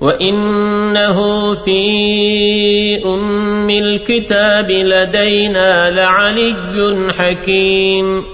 وَإِنَّهُ فِي أُمِّ الْكِتَابِ لَدَيْنَا لَعَلِيٌّ حَكِيمٌ